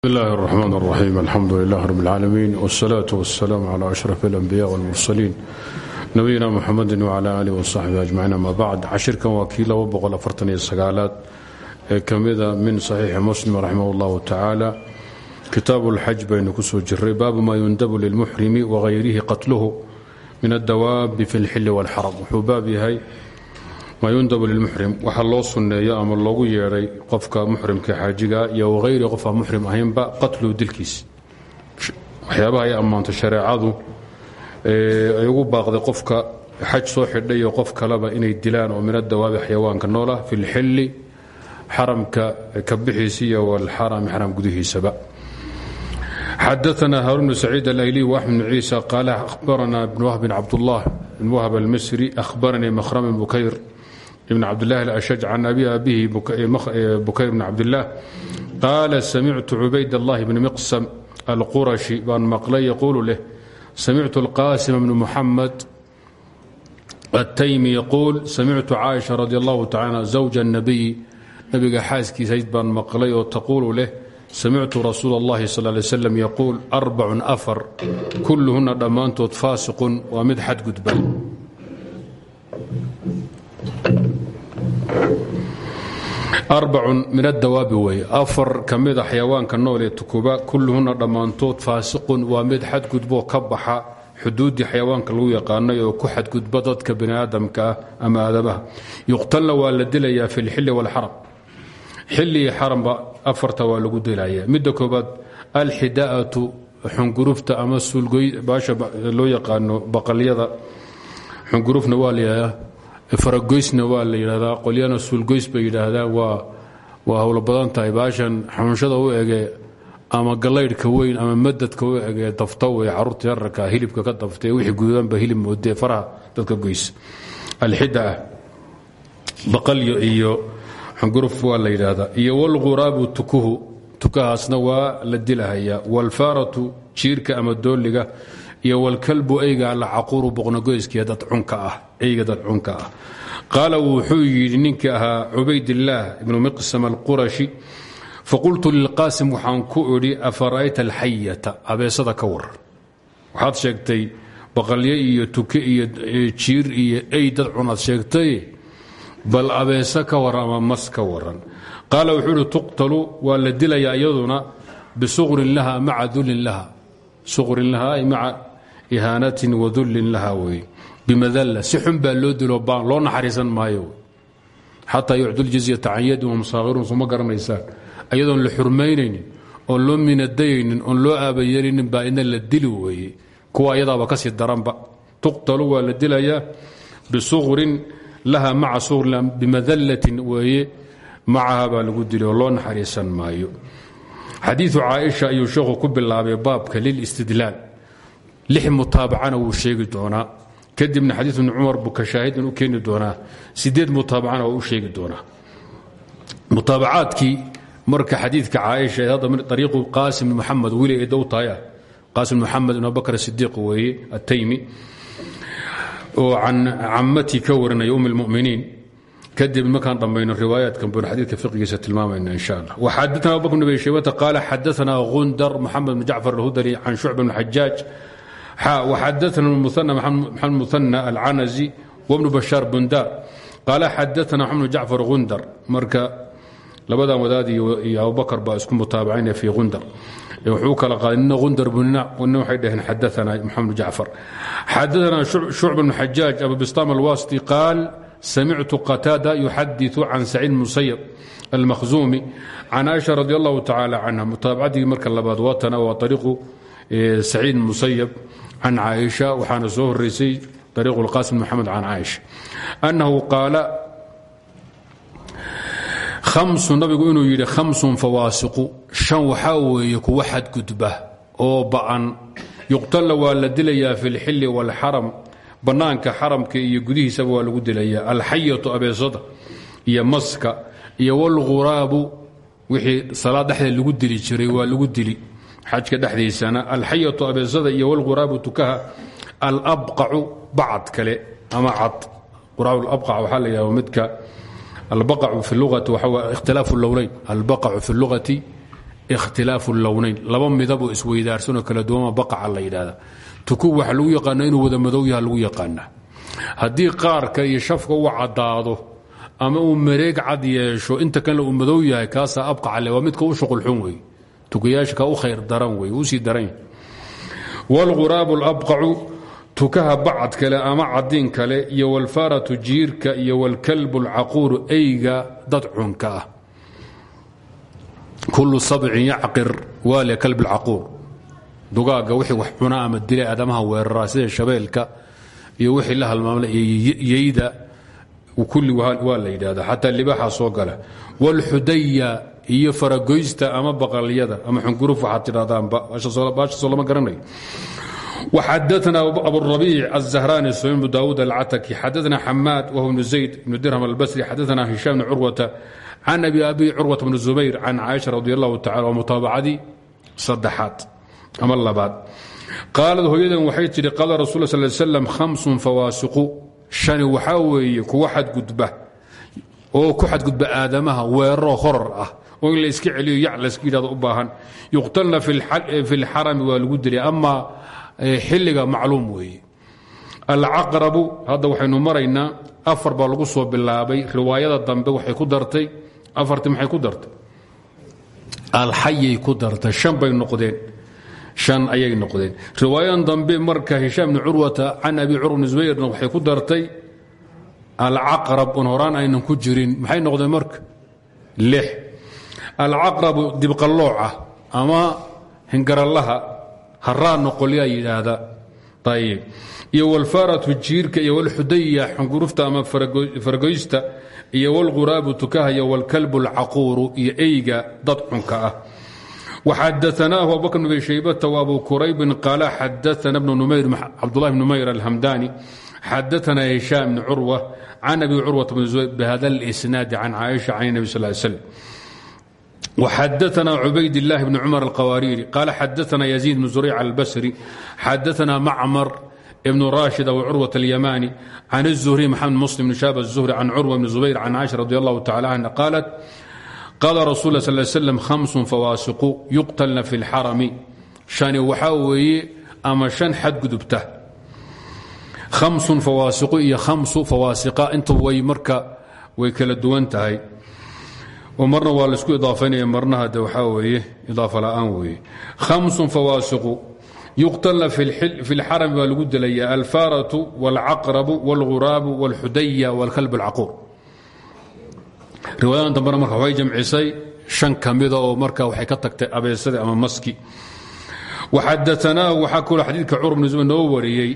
بسم الله الرحمن الرحيم الحمد لله رب العالمين والصلاة والسلام على أشرف الأنبياء والمرسلين نبينا محمد وعلى آله وصحبه أجمعين أما بعد cashirkan waa kii laba boqol afartan iyo sagaalaad ee ka mida min صaxiixi muslim raximah اllahu tacaala kitaabu اlxaj baynu ku soo jiray baabu ma yundabu lilmuxrimi wagayrihi qatluhu min addawaabi fi اlxili wاlxaram wuxuu baab yahay ma yundabu lilmuxrim waxa loo sunneeyo ama loogu yeedhay qofka muxrimka xaajiga iyo wahayri qof aan muxrim ahaynba qatluhu dilkiis. Waxyaabaha ay ammaanto shareecadu ay ugu baaqday qofka xaj soo xidhay iyo qof kaleba inay dilaan oo min adawaabi xayawaanka noolah fi lxilli xaramka ka bixiisa iyo walxarami xaram gudihiisaba. Xadaana haarun bn saciid alayli waxmed bn ciisa qaala ahbarana bn wahb bn cabdullah bn wahb almisri ahbaranii mahrm bn bukayr bn cabdlahi alashaj can abi abihi bukayr bn cabdilah qaala samictu cubayd allahi bn miqsam alqurashi baan maqlay yaquulu leh samictu alqasim bn muxamed التymi yquul samictu caaisha radi allahu tacala zawja الnabiy nabiga xaaskiisayd baan maqlay oo taquulu leh samictu rasuul اllahi sal lay slam yaquul arbacun afar kulluhuna dhammaantood faasiqun waa mid xadgudban arbacun min adawaabi weye afar ka mida xayawaanka nool ee tukuba kulluhuna dhammaantood faasiqun waa mid xadgudboo ka baxa xuduuddii xayawaanka lagu yaqaanay oo ku xadgudba dadka bani aadamka ah ama aadamaha yuqtalna waa la dilayaa fi lxilli wاlxaram xilli iyo xaramba afarta waa lagu dilaya midda koobaad alxidaa'atu xungurufta ama loo yaqaano baqalyada. Xungurufna waa la faragoysna waa la yidhahdaa qolyana suulgoys bay yidhaahdaan waa waa howlo badan tahay. Baashan xanuunshada u ege ama galaydhka weyn ama madadka u egee dafta wey carruurta yararka hilibka ka daftee wixii gududanba hilib moodee faraha dadka goys. Alxida ah iyo xunguruf waa la yidhaahdaa. Iyo walquraabu tukuhu tukahaasna waa la dilahayaa. Walfaaratu jiirka ama dooliga iyo walkalbu eyga alcaquuru boqnogoyskiiyo dad cunka ah eyga dad cunka ah. Qaala wuxuu yidhi ninkii ahaa cubaydillaah ibnu miqsam alqurashi faqultu lilqaasim waxaan ku idhi afara'ayta alxayata abeesada waxaad sheegtay baqalyo iyo tuke iyo jiir iyo ey dad cunaad sheegtay? Bal abeese ka waran waran? Qaala wuxuu tuqtalu waa la dilayaa laha maca laha. Suqrin laha ay maca ihaanatin wadullin laha wey. Bimadalla si xun baa loo dilo loo naxariisan maayo. Xataa yucdu ljizyata can yadin wahum saakhiruun suma garanaysaan. Ayadoon la xurmaynaynin oon loo minadayaynin oon loo aabayeelinin baa ina la dili weeye kuwa ayadaaba ka sii daranba. Tuqtalu waa la dilayaa bisuqrin laha maca suqrin bimadallatin weeye macaha baa lagu dili oo naxariisan maayo. Xadiiu caaisha ayuu sheekhu ku bilaabay baabka lilistidlaal lix mutaabacana wuu sheegi doonaa. Kadibna xadiiu ibni cumar buu ka shaahidin u keeni doonaa. Sideed mutaabacana waa sheegi doonaa. Mutaabacaadkii marka xadiidka caaisha hadda ariiqu qaasim bn wili ay dow tahay ah. Qaasim muxamed ibn abubakr sidiiq weeye oo can cammatii ka warinaya um اlmuminiin kadib markaan dhammayno riwaayaatkan bun xadiidka fiqigiisa tilmaamayna in sha allah waxadana abubakr bn abi shaybata qaala xadaana gundar moxamed bn jacfar alhudali can shucba bn xajaaj xadana mxamed muana alcanazi wbnu bashaar bundaar qaala xadaana mxamed jacfar gundar. Marka labadan wadaad iyo abubakar baa isku mutaabacaynaya fii gundar. Wuxuu kala qaaday nina gundar bunina nin waxay dhaheen xadaana maxamed jacfar xadaana shucba bnu xajaaj abu bistaam alwasiti qaal samictu qataada yuxadiu can saciid musayab almakhzuumi can caaisha radi allahu tacaala canha mutaabacadii marka labaad watana waa ariiqu saciid musayab can caaisha waxaana soo horeysay ariiqu اlqasim maxamed can caaisha annahu qaala hamsu nabigu inuu yidhi khamsun fawaasiqu shan waxaa weeye kuwa xadgudba oo ba'an yuqtalla waa la dilayaa fi اlxili wاlxaram bannaanka xaramka iyo gudihiisaba waa lagu dilayaa alxayatu abeesada iyo maska iyo wاlghuraabu wixii salaad dhexdeed lagu dili jiray waa lagu dili xajka dhexdiisana alxayatu abeesada iyo wlghuraabu tukaha alabqacu bacad kale ama cad. Quraababqac waxaa la yidhahda midka albaqacu fi lugati waxa ikhtilaafu lowleyn albaqacu fi lugati ikhtilaafu lownayn laba midaboo isweydaarsanoo kala duwama baqaca la tuku waxa lagu yaqaana inuu wada madow yaha lagu yaqaanaa. Haddii qaarka iyo shafka uu ama uu mareeg cad yeesho inta kanle uu madow yahay kaasaa abqacale waa midka u shuqulxun wey tukayaasha ka u khayr daran wey uusii daran wlquraabu labqacu tukaha bacad kale ama cadiin kale iyo walfaaratu jiirka iyo wlkalbu lcaquuru eyga dadcunka ah. Kulu sabcin yacqir waale kalb lcaquur dugaagga wixii wax cuna ama dilay aadamaha weeraraa shabeelka iyo wixii la halmaamla iyo yeyda kulli waa la yidhaahdaa xataa soo gala. Wlxudaya iyo faragoysta ama baqalyada ama xunguruf waxaad tidhahdaanba baashaasoo lama garanayo وxadثna abالربيع الزهراني سليم بن داود العتكي xadثna حmاad وهو بن زيد بن درهم البصري xadثna هiشام بن curوة عن أبي أبي curوة بن زبير عن cائشha رضي الله تعالى ومutaabacadii saddexaad ama labaad qaalad hooyadan waxay tidhi qaala rasul sl slam hamsun fawaasiqu shani waxaa weeye kuwa xadgudba oo ku xadgudba aadamaha weeraroo horar ah oo in la iska celiyo yac layska yidhahdo u baahan. Yuqtalna fi lxarami waa lagu dilay ama xilliga macluum weeye. Alcaqrabu hadda waxaynu maraynaa afar baa lagu soo bilaabay. Riwaayada dambe waxay ku dartay afartii maxay ku dartay? Alxayay ku dartay. Shan bay noqdeen. Shan ayay noqdeen. Riwaayadan dambe marka hishaam bni curwata can abi curwa bni zubayrna waxay ku dartay alcaqrab un horaan aynan ku jirin. Maxay noqdeen marka? Lix alcaqrabu dibqallooca ama hingarallaha haraadna qolyaa yidhaahda ayib iyo walfaaratu jiirka iyo walxudaya xungurufta ama faragoysta iyo walquraabu tukaha iyo walkalbu alcaquuru iyo eyga dad cunka ah وxadaثnaahu abubakr bn shaybata وabu quraybin qaala xadaثna bn numayr cabdulahi bn numayr alhamdani xadaثna hishaam bn curwa can abi curwata bn zubayr bhada اlisnaadi can caaisha can الnabi sal slm وxadaثna cubayd الlahi bn cmar الqawaariri qaala xadaثna yaزيid bn zurيc albasri xadaثna macmar بن rاشhد وcروة اليmاني عن الزهري محمد مسلم بن شاب الزهري عن cروة بن زبير عن عائشة رضي الله تعالى عنها قالت قال رsuل اه صل سلم خمس فواasق يqتلna في الxرم شhani waxaa weeye ama شhan xadgudubta خمس فواasق iyo خمس فواasقa inta way marka way kala duwan tahay oo marna waa laisku idaafaynaya marna hade waxaa weeye idaafa la'aan weeye خمس فواasق yuqtalna fi اlxarami baa lagu dilaya alfaaratu wاlcaqrabu wاlghuraabu wاlxudaya wاlkalb اlcaquur riwaayadan dambena marka waxay jamcisay shan ka mida oo marka waxay ka tagtay abeesadii ama maski waxadaanaahu waxaa kaloo xadiidka cur bn zubayr noo wariyey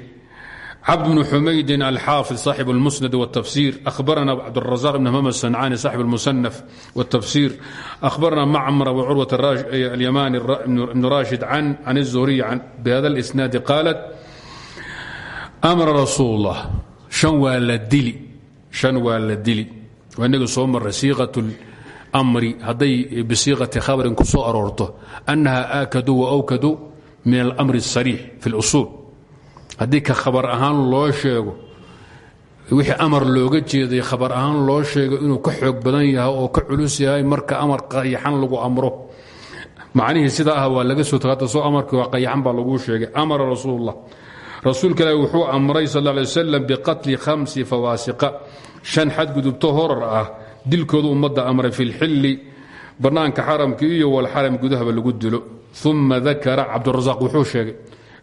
cabd bn xumaydin alxaafid صaaxib اlmusnad wالtafsir ahbarana cabdالrazaq bn hmam الsancani صaaxib اlmusanaf wالtafsir ahbarana macmar abu curwat alyamani bn rashid can الzuhriy bhada اlisnaadi qaalat amara rasuul اllah shan waa la dili shan waa la dili waa inaga soo maray siiqaة اlmri hadday bisiiqati khabarin ku soo aroorto annaha aakadu waawkadu min almri الsariix fi اlusul haddii ka khabar ahaan loo sheego wixii amar looga jeeday khabar ahaan loo sheego inuu ka xoog badan yahay oo ka culus yahay marka amar qayaxan lagu amro. Macnihii sidaa ah waa laga soo tagata soo amarkii waa qayaxan baa laguu sheegay. Amara rasuulullah. Rasuulka ilaahi wuxuu amray sal ly wasalam biqatli khamsi fawaasiqa. Shan xadgudubto horar ah dilkoodu ummadda amray fi lxilli bannaanka xaramka iyo walxaram gudahaba lagu dilo uma dakara cabdurasaaq wuxuu sheegay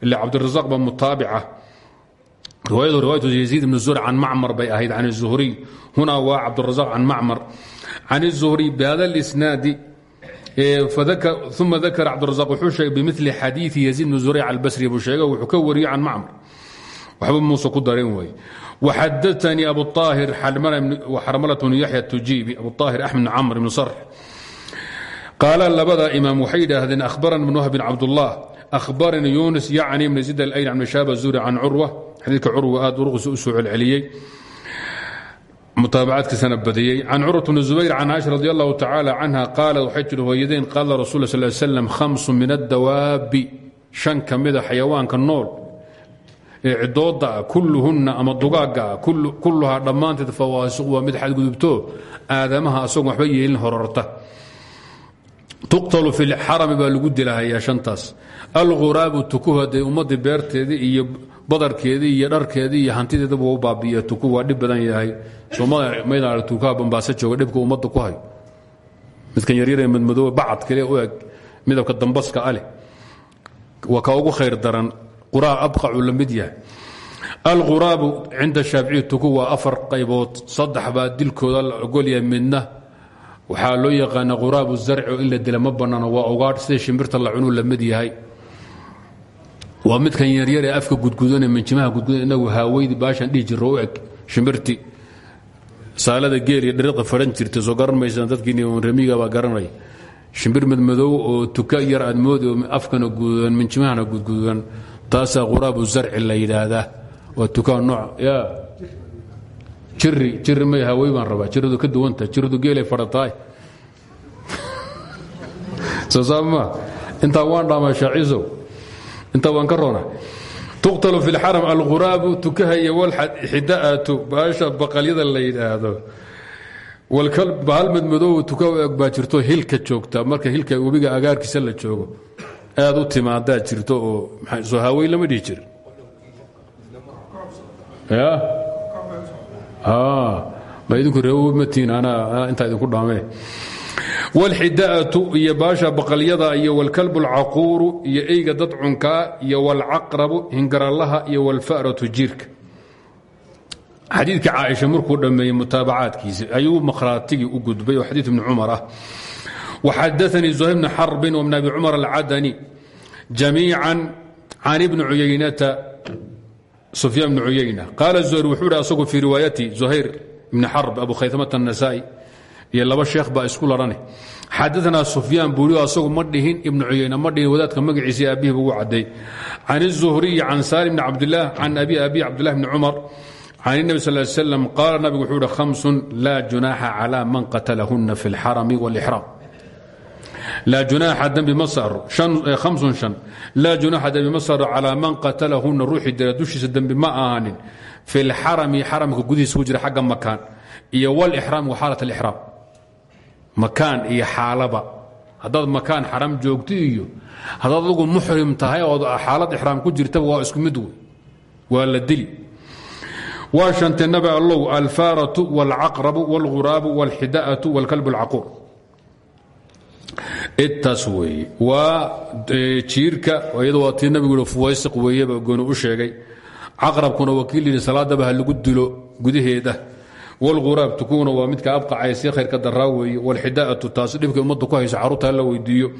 ila cabdirazaq ba mutaabica riwaayadu riwaayatu yaziid ibn zur can macmar bay ahayd can الzuhriy huna waa cabdirazaq can macmar can الzuhriy bihada اlisnaadi uma dakara cabdirazaq wuxuu sheegay bimili xadiiثi yaziid bn zurayc albasri buu sheegay wuxuu ka wariyey can macmar waxba muuse ku darin wey waxadaanii abu طaahir xarmalat bnu yaxya tujiibi abu طaahir axmed bn camr ibn sarx qaala labada imaam waxay yidhaahdeen ahbarana bn wahbin cabdullah barnii yunis yni bn zid ayn an mshab zuri can curw xadiika curwa aad uruqisa u soo celceliyey mutaabacaadkiisana badiyey can curwat bni zubayr can caaisha radi allahu tacaala canha qaalat waxay tihi hooyadeen qaala rasul sal slam hamsu min adawaabi shan ka mida xayawaanka nool ee cidoodaa kulluhunna ama dugaaggaa kulluhaa dhammaanteed fawaasiq waa mid xadgudubto aadamaha asagoon waxba yeelin horarta tuqtalu fi lxarami baa lagu dilahayaa shantaas. Alghuraabu tukuhu hadee ummadii beerteedii iyo badarkeedii iyo dharkeedii iyo hantideedaba u baabiiya tuku waa dhib badan yahay. Somaydaan tukaha bambaaso jooga dhibka ummadda ku hayo. Midkan yaryaree madmadoobe bacad kale u midabka dambaska aleh waa ka ugu khayr daran. Quraa abqacu la mid yahay. Alghuraabu cinda tuku waa afar qaybood. Saddex baa dilkooda la ogolyahay midna waxaa loo yaqaana quraabu zarci oo in la dila ma bannaano waa ogaadh sida shimbirta la cunuu la mid yahay. Waa midkan yaryar ee afka gudgudane minjimaha gudgudan inagu haaweydi baashan dhihi eg shimbirti. Saalada geel iyo dhiriqa fadhan jirta soo garan maysaan dadkiini remiga baa garanaya shimbir madmadow oo tuka yar aad moodi oo afkana gududan minjimahana gudgudan taasaa quraabu zarci la yidhaahdaa waa tukaa nooc ya jiri jiri may hawey baan rabaa. Jiridu ka duwanta jiridu geelay fadhataay soo saama waan dhaamaa shaaciisow intaa waan ka roona tuqtalu fi lxaram alghuraabu tukaha iyo walxidaatu baasha baqalyada la yidhaahdo. Bahal madmadoow tuka u eg baa jirto hilka joogta. Marka hilka webiga agaarkiisa la joogo aad u timaadaa jirto oo soo haawey lama dhihi jir ya Ah, ma idinku reewmatiin anaa intaa idinku dhaamee wlxidaatu iyo baasha baqalyada iyo wlkalbu lcaquuru iyo eyga dadcunkaa iyo wlcaqrabu hingaralaha iyo wlfaratu jiirka. Xadiidka caaisha markuu dhammeeyey mutaabacaadkiisi ayuu makhraatigii u gudbay oo xadiid ibni cumar ah. Waxadaanii zuhayr bni xarbin wabn abi cumar alcadani jamiica can ibni cuyaynata sufyaan bni cuyayna qaala zuhayr wuxuu hi asagu fii riwaayati zuhayr ibni xarb abu khaytamata الnasaai iyo laba sheekh baa isku larane xadaanaa sufyaan buuri asagu ma dhihin ibnu cuyayna ma dhihin wadaadka magaciisa abihi ugu caday can الzuhriyi can salim bni cabdilah can abi abi cabdilah bni cumar can النbi sal ly slam qaala nabigu wuxuu uhi hamsun laa junaaxa calى man qatalahuna fi اlxarami wاlإxraam laa junaaxa dembi ma saaro hamsun shan laa junaaxa dembi ma saaro calaa man qatalahuna ruuxii dila dushiisa dembi ma ahaanin fi اlxarami xaramka gudihiisa ku jira xagga makaan iyo wاlإxraam wa xaalat اlإxraam makaan iyo xaalaba haddaad makaan xaram joogto iyo haddaad adugu muxrim tahay ood xaalad ixraam ku jirtaba waa isku mid wey waa la dili waa shantee nabi allow alfaaratu wاlcaqrabu wاlghuraabu wاlxida'atu wاlkalb اlcaquur intaas weeye waa jiirka iyado waa tii nabigu fuwaysiq weeyeba gooni u sheegay. Caqrabkuna wakiil yidhi salaadaba ha lagu dilo gudaheeda. Wluraab tukuna waa midka abqacaysi khayrka daraa weeye wlxidaatu taasi dhibka ummadda ku hayso carruurta hala weydiiyo.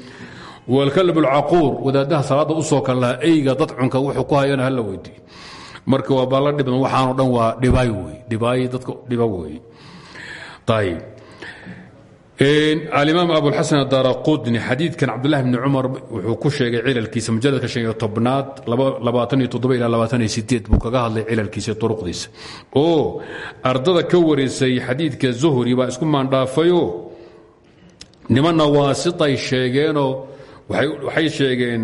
Wlkalb lcaquur wadaadaha salaada u soo kal lahaa eyga dad cunka wuxuu ku hayana hala weydiiyo. Marka waa baalla dhiban waxaano dhan waa dhibaay wey dhibaay dadka dhiba weeye ayb alimaam abulxasan adaara qudni xadiidkan cabdulahi bni cumar wuxuu ku sheegay cilalkiisa mujaladka shan iyo tobnaad buu kaga hadlay cilalkiisa turuqdiisa. Oo ardada ka wareysay xadiidka zuhri baa isku maandhaafayoo nimanna waasitay sheegeenoo waxay sheegeen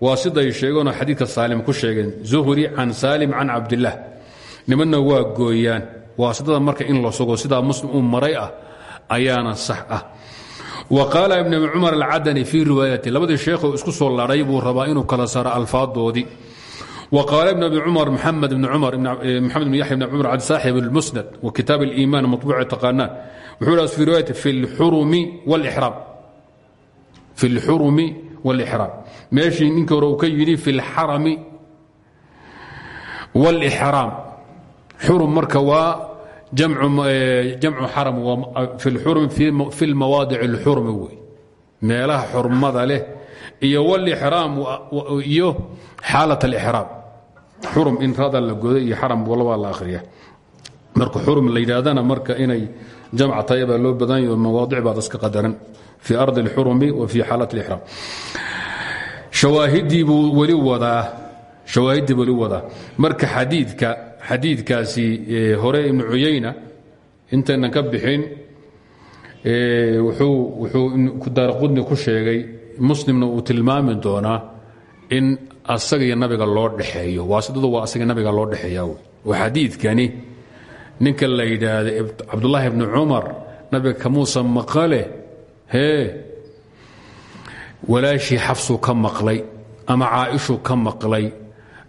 waasiday sheegeenoo xadiidka saalim ku sheegeen zuhri can saalim can cabdillaah nimanna waa gooyaan. Waasitada marka in la sugo sidaa muslim uu maray ah ayaana sax ah. Wa qaala ibn cumar alcadani fii riwaayati labadii sheekho isku soo laray buu rabaa inuu kala saaro alfaadoodii. Wa qaala ibn abi cumar maxamed ibn cumar ibn yaxya ibn cumar cabdi saaxib almusnad wa kitaab aliiman matbuuca taqaanaan. Wuxuu dhaas fii riwaayati fi lxurumi waalixraam fi alxurumi waalixraam meeshii ninkii hore uu ka yidhi fi alxarami waalixraam xurum marka waa jamcu xaram fi lmawaadic اlxurmi wey meelaha xurmada leh iyo wlixraam iyo xaalat alixraam xurum in rada la goday iyo xaram walabaa la akhriya marka xurum la yidhaahdana marka inay jamc tahay baa loo badan yaho mawaadic baad iska qadaran fi ardi اlxurumi wa fi xaalat اlixraam shawaahidii buu weli wadaa shawaahiddii weli wadaa marka xadiidka xadiidkaasi hore ibnu cuyayna intaynan ka bixin wuxuu daaraqudni ku sheegay muslimna uu tilmaami doonaa in asaga iyo nabiga loo dhexeeyo waasidadu waa asaga nabiga loo dhexeeya oo xadiidkani ninka la yidhaahda cabdulaahi ibni cumar nabiga kamuusa maqale hee walaashii xafsuu ka maqlay ama caaishuu ka maqlay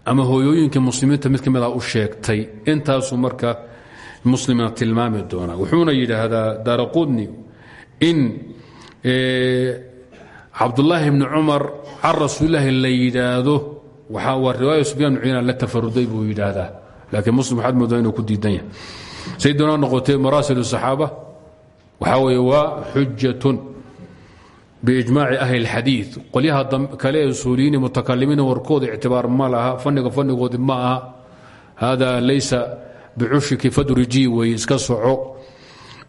ama hooyooyinkii muslimiinta mid ka mid ah u sheegtay intaasuu marka muslimna tilmaami doonaa. Wuxuuna yidhaahdaa daaraqudni in cabdulaahi bni cumar can rasuulilaahi la yidhaahdo waa riwaaya sufyaan bn cuyana la tafaruday buu yidhaahdaa. Laakiin muslim waxaad moodaa ku diidan yahay. Say noqotee maraasil saxaaba waxaa weeye waa xujatun biijmaaci ahli اlxadiid qolyaha kale ee usuuliyiin mutakalimiina warkooda ictibaar ma laha fanniga fannigoodi ma aha hada laysa bicushiki fadriji weye iska soco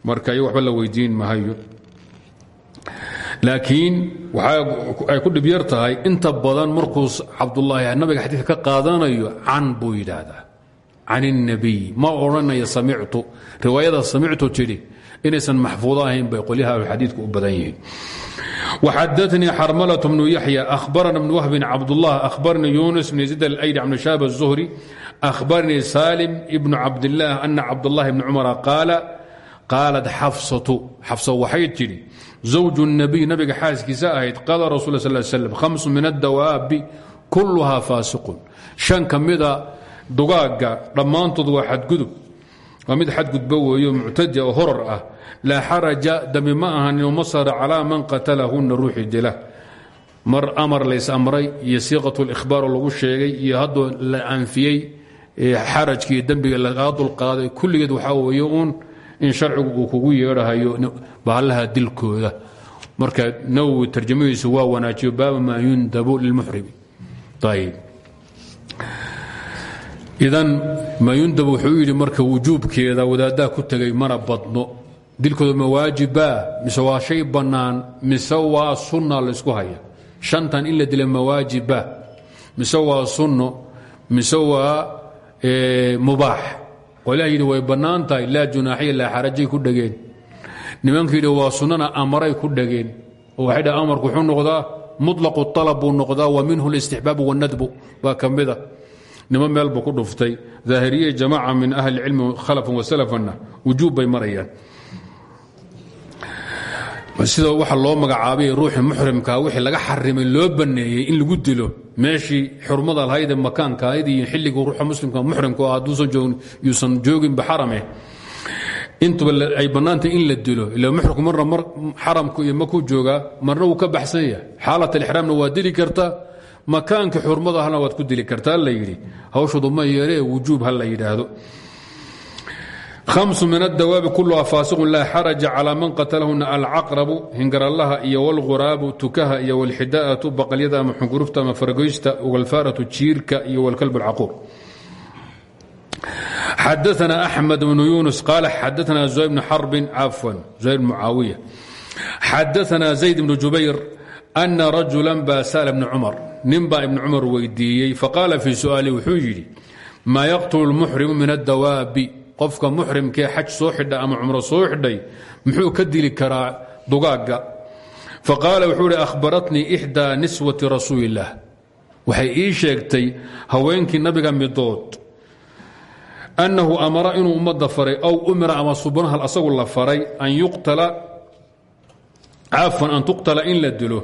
marka iyo waxba la weydiin mahayo laakiin ay ku dhib yar tahay inta badan markuu cabdulaahi nabiga xadiidka ka qaadanayo can buu yidhaahdaa can الnabiy ma odhanaya samictu riwaayada samictu tidhi inaysan maxfuudo ahayn bay qolyaha ahluxadiidku u badan yihiin وxadثnii xrmlة بن yaحyى أhbarna بن whb cabdالlah أhbarnii yuنس بن زid اأydi بن شhاب الزهري أhbarnii saلم بن cabdالlah أna cabdالlahi بن cmر qaala qaalat xafsatu xafsa waxay tidhi zawju الnabiy nabiga xaaskiisa ahayd qaala rasul sl slam hams min addawaabi kulluhaa faasiqun shan ka mida dugaagga dhammaantood waa xadgudub waa mid xadgudbo weeyo muctadia oo horar ah. Laa xaraja dambi ma ahan inuma sara calaa man qatalahunna ruuxii dila mar amar lays amray iyo siiqat اlihbaar oo lagu sheegay iyo haddoo la anfiyey xarajki iyo dembiga lagaa dulqaaday kulligeed waxaa weeye uun in sharcigu uu kugu yeedhahayo bahallaha dilkooda. Marka nawowi tarjamadiisu waa wanaajiyo baaba maa yundabu lilmuxrimi ayb idan mayundab wuxuu yidhi marka wujuubkeeda wadaaddaa ku tegay mana badno. Dilkooda ma waajiba mise waa shay bannaan mise waa sunna laysku haya? Shantan in la dila ma waajiba mise waa sunno mise waa mubaax? Oo ilah yidhi way bannaan tahay laa junaaxiya laa xarajay ku dhegeen. Nimanku yidhi waa sunnana amaray ku dhegeen. Oo dha amarku wuxuu noqdaa mutlaqu alab buu noqdaa wa minhu alistixbaabu wannadbu baa ka mida nimo meel buu ku dhuftay. Daahiriye jamaaca min ahli اlcilmi khalafan wasalafana wujuub bay marayaan. Sida waxa loo magacaabay ruuxii muxrimkaa wixii laga xarimay loo baneeyey in lagu dilo. Meeshii xurmada lahaydee makaankahayd iyo xilligii ruuxa muslimka muxrimka oo hadduusan yuusan jooginba xarame. Intuba ay bannaantay in la dilo. Ila muxrimku marna mar xaramku iyo makuu joogaa marna wuu ka baxsan yahay xaalat alixraamna waa dili kartaa makaanka xurmada ahna waad ku dili kartaa la yidhi. Hawshoodu ma yeeree wujuub ha la yidhaahdo. Hams min adawaabi kuluhaa faasiqun laa xaraja calaa man qatalahuna alcaqrabu hingarallaha iyo wlghuraabu tukaha iyo wlxidaa'atu baqalyada ama xungurufta ama fargoysta walfaaratu jiirka iyo wlkalb alcaquur. Xadaana axmed bnu yunus qaala xadaana zuhayr bnu xarbin cafwan zuhayr bn mucaawiya. Xadaana zayd bnu jubayr ana rajula baa sala bni cumar nin baa ibni cumar weydiiyey faqaala fii su'aali wuxuu yidhi maa yaqtulu lmuxrimu min addawaabi? Qofka muxrimkee xaj soo xidha ama cumro soo xidhay muxuu ka dili karaa dugaagga faqaala wuxuu hi ahbaratnii ixdaa niswati rasuuli illaah waxay ii sheegtay haweenkii nabiga midood annahu amara inuu ummadda faray ow umira ama subnahal asagu la faray an yuqtala cafan an tuqtala in la dilo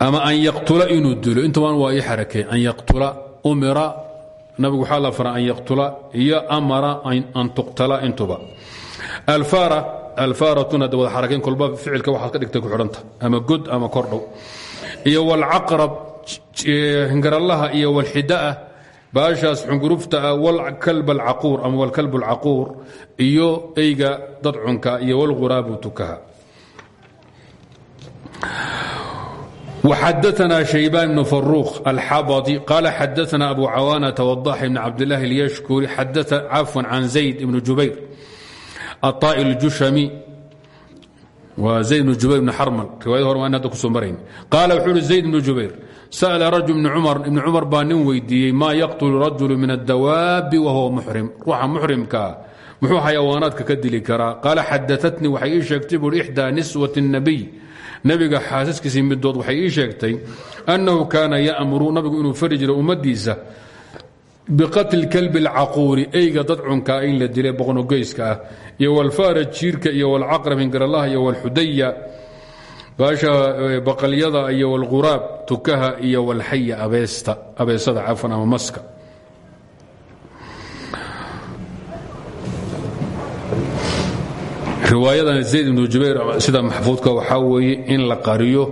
ama an yaqtula inuu dilo intuban waa ii xarakeen an yaqtula umira. Nabigu waxaa la fara an yaqtula iyo amara an tuqtala intuba. Alfara alfaratun hadda wada xarakeyn kolba ficilka waxaad ka dhigtay ku xidhanta. Ama god ama kordhow. Iyo walcaqrab hingarallaha iyo walxida'a baashaas xungurufta ah walkalb alcaquur ama walkalb alcaquur iyo eyga dadcunka iyo walghuraabu tukaha وxadثna شhaybان بن فروq الxabضي qال xadثna أbu cawاnة وضاح بن cabdاللahi اليشhكري cafوا عن زayd بن jubayr الطائل الjushمي wa زayd بن jubayr بن xrml riwayad hor waan hadda kusoo marayn qaala wuxuu uhi زayd بن jubayr sأل rajل بن cmر ibn cmar baa nin weydiiyey ma yqتل rajul min الdawaabi whuwa mxrim ruuxa muxrimkaa muxuu xayawaanaadka ka dili karaa qaala xadaثتnii waxay ii sheegtay buui إxdى nisوة النabiy nabiga xaasaskiisii midood waxay ii sheegtay annahu kaana yamuru nabigu inuu fari jiray ummadiisa biqatli kalbi اlcaquuri eyga dad cunkaa in la dilay boqonogeyska ah iyo walfaara jiirka iyo walcaqrab hingaralaha iyo walxudaya baasha baqalyada iyo walquraab tukaha iyo walxaya abeesada cafan ama maska riwaayadan zayd ibnu jubayr sida maxfuudka waxaa weeye in la qariyo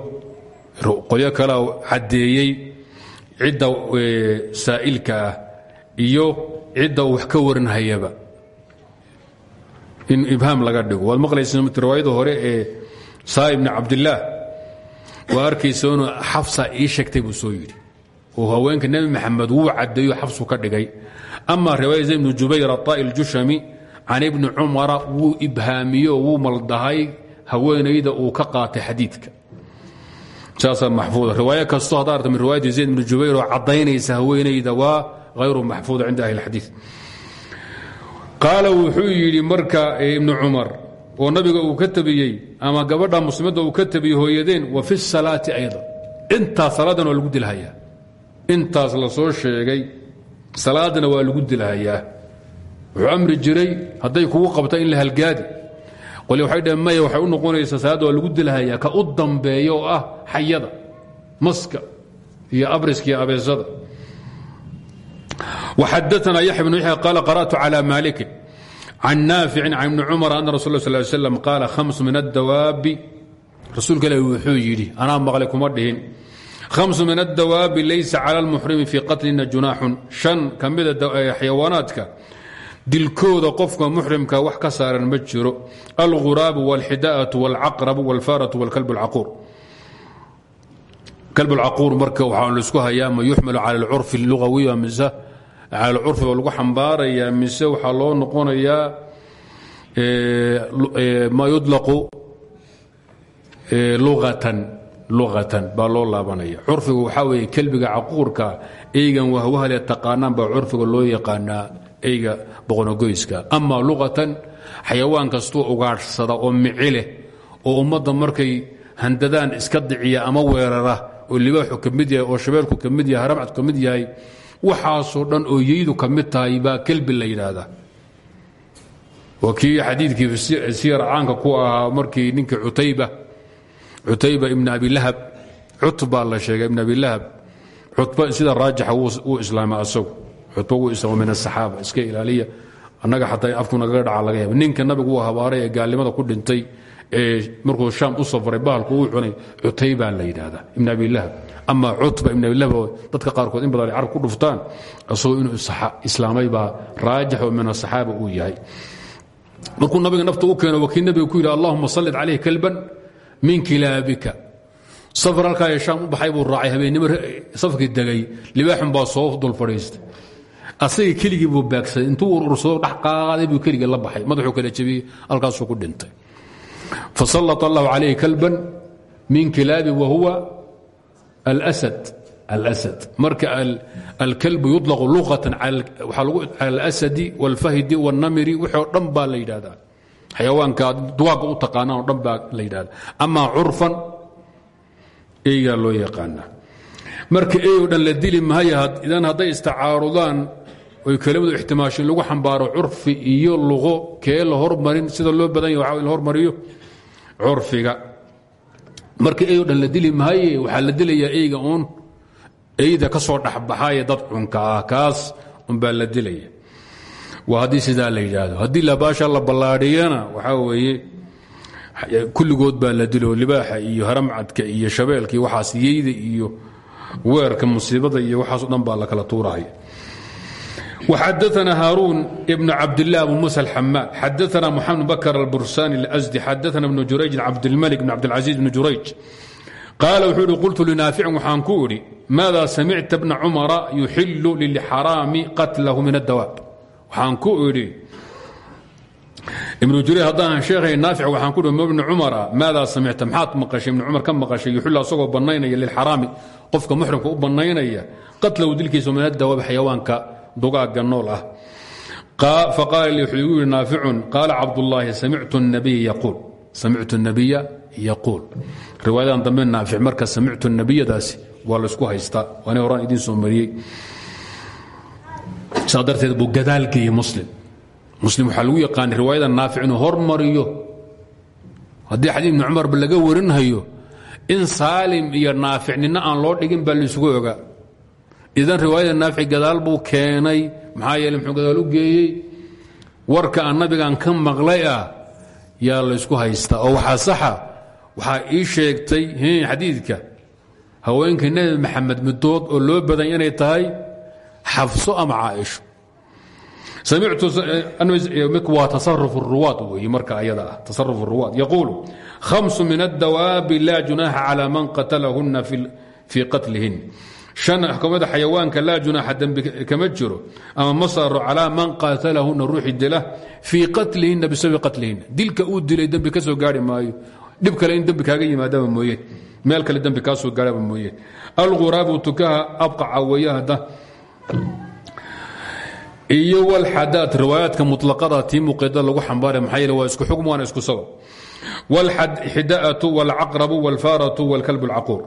qolyo kalea caddeeyey cidda saa'ilka ah iyo cidda wax ka warinhayaba in ibhaam laga dhigo. Waad maqlaysa riwaayada hore ee saa ibni cabdillaah waa arkaysa inuu xafsa ii sheegtay buu oo haweenka nebi maxamed wuu caddeeyo xafsu ka dhigay. Ama riwaaya zayd ibnu jubayr aطaa'i ljushami can ibni cumara wuu ibhaamiyo wuu maldahay haweenayda uu ka qaatay xadiidka saasaa maxfuuda riwaayo kastoo haddaa arta min riwaayati zayd ibni jubayr oo caddaynaysa haweenayda waa hayru maxfuuda cinda ahli اlxadiid qaala wuxuu yidhi marka ibnu cumar oo nabiga uu ka tabiyey ama gabadha muslimadda uu ka tabiyey hooyadeen wa fi salaati ayda intaas salaaddana waa lagu dilhayaa intaas la sheegay salaadana waa lagu dilhayaa wuxuu amri jiray hadday kugu qabta in la halgaadi. Qole waxay dhaheen maya waxay u noqonaysaa salaadda waa lagu dilhayaa ka u dambeeya oo ah xayada maska iyo abriska iyo abeesada. waxadaana yaxya bn yaxya qaala qara'tu calى maalikin can naaficin can ibni cumar ana rasul sal slam qaala hams min adawaabi rasuulka ilahi wuxuu yidhi anaa maqlay kuma dhihin hams min adawaabi laysa cala almuxrimi fii qatlina junaaxun shan ka mida xayawaanaadka dilkooda qofka muxrimka wax ka saaran ma jiro alغuraabu والxidاءaة والcaqرب والفاraة والكلب الcaquur kalb اlcaquur marka waxaa laisku hayaa ma yuxmalu calى اlcurfi اlugawiy mise cala curfi baa lagu xambaarayaa mise waxaa loo noqonayaa ma yulaqu luatan luqatan baa loo laabanaya curfiga waxaa weeye kelbiga caquurka eygan wahwahle taqaanaan baa curfiga loo yaqaanaa eyga boqonogoyska ama luqatan xayawaan kastuu ugaadhsada oo mici leh oo ummadda markay handadaan iska diciya ama weerara oo libaaxu ka mid yahay oo shabeelku ka yahay haramcadku ka mid yahay waxaasoo dhan oo yeydu ka mid tahay baa kelbi la yidhaahdaa. Waa kii xadiidkii siyar caanka ku markii ninkii cutayba cutayba ibn abi lahab cutbaa la sheegay ibn abi lahab. Cutba sida raajixa wuu islaamay asagu islaama min asaxaaba iska ilaaliya. Annaga xataa afku nagaga dhaca laga yaaba ninka nabigu uu habaaray ee ku dhintay ee markuu shaam u safray bahalku uu cunay cutaybaa la yidhaahdaa ibn abi lahab. Ama cutba ibn abi lahab oo dadka qaarkood in badan ay ku dhuftaan asagoo inuu islaamay baa raajix oo min asaxaaba uu yahay. Markuu nabiga nafta u keeno wakii nabiga ku yidhi allahuma sallit calayhi kalban min kilaabika. Safar halkaa ee shaam u baxay buu raacay habeennimo safarkii soo dul fadhiistay asaga keligii buu baagsaday intuu urursado dhex qaaday buu keligii la baxay madaxuu kala jebiyey halkaasuu ku dhintay fasalط allahu calayhi kalban min kilaabi wahuwa alsad alasad marka alkalbu yuطlaqu luqatan waxaa lagu cala alasadi wاlfahdi wاlnamiri wixii oo dhan baa la yidhahdaa xayawaanka duwaagga u taqaanaan oo dhan baa la yidhahda amaa curfan eygaa loo yaqaanaa marka ey oo dhan la dili mahaya idan hadday istacaarudaan oy kelimadu ixtimaashin lagu xambaaro curfi iyo luqo kee hormarin sida loo badan yahy waxa la hormariyo curfiga. Marka ey oo dhan la dili mahaye waxaa la dilayaa eyga uun eyda ka soo dad cunka ah kaas unbaa la dilaya. Waa haddii sidaa la yidhaahdo. Haddii labaasha la ballaadhiyana waxaa weeye kulligood baa la dilo libaaxa iyo haramcadka iyo shabeelka iyo waxaas iyo weerka musiibada iyo waxaaso dhan baa la kala tuurahaya xadana haaruun ibn cabdlah abu musa alxamaal xadana mxamed bakr albursani اlsdi xadana bn jurayjin cabdilmalik bn cabdilcaziiz bn jurayj qaala wuxuu ihi qultu linaaficin waxaan ku idhi maada samicta bna cumara yuxilu lilxaraami qatlahu min adawaab waxaan ku idhi ibnu jurayj haddaanan sheekhay naafic waxaan ku ihi ibna cumara maada samicta maxaad maqashay ibna cumar ka maqashay yuxilu asagoo bannaynaya lilxaraami qofka muxrimka u bannaynaya qatlahu dilkiisa min adawaabi xayawaanka dugaagga nool ah. Faqaala wuxuu igu yidhi naaficun. Qaala cabdullaahi samictu nabiya yaquul. Riwaayadan dambe naafic marka samictu nabiyadaasi waa laysku haystaa waana horaan idiin soo mariyey. Saa darteed buu gadaalgeeyey muslim. Muslim waxaa lagu yaqaana riwaayada naafic inuu hormariyo haddii xadiid ibni laga warinhayo in saalim iyo naafic aan loo dhigin baa laysugu ogaa idan riwaayada naafic gadaal buu keenay maxaa yeele muxuu gadaal u geeyey? Warka aan nabigan ka maqlay ah yaa laysku haystaa. Oo waxaa saxa waxaa ii sheegtay xadiidka haweenkii nebi maxamed midood oo loo badan inay tahay xafso ama caaisho. Waa tasaruf ruwaad wey marka ayada ah tasaruf ruwaad. Yaquulu khamsu min addawaabi laa junaaxa calaa man qatalahunna fii qatlihin shan axkamada xayawaanka laa junaaxa dembi kama jiro ama ma saaro calaa man qatalahunna ruuxi dila fii qatlihinna bisababi qatlihinna. Dilka uu dilay dembi ka soo gaari maayo. Dhib kale in dembi kaaga yimaadaba mooye. Meel kale dembi kaa soo gaaraba mooye. Alghuraabu tukaha abqaca weeyahda iyo wlxadaad riwaayaadka mulaqada tii muqeeda lagu xambaara maxaa yeele waa isku xukm wاlxidaأaةu wاlcaqrabu wاlfaaratu wاlkalb اlcaquur